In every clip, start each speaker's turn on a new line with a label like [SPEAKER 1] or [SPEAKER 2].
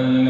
[SPEAKER 1] الذين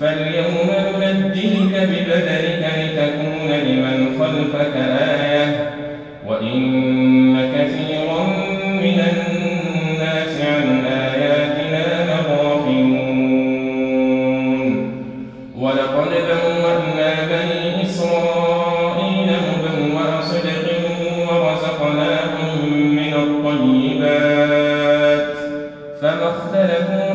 [SPEAKER 1] فاليوم ننجيك ببدنك لتكون لمن خلفك آية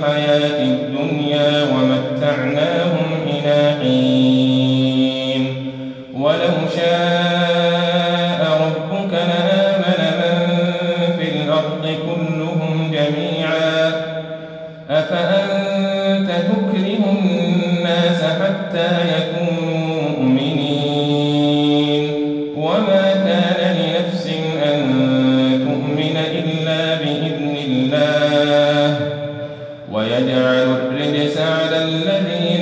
[SPEAKER 1] الحياة الدنيا ومتعنا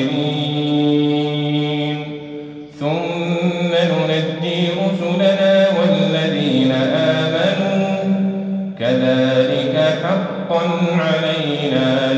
[SPEAKER 1] المنتظرين ثم ننجي رسلنا كذلك حقا علينا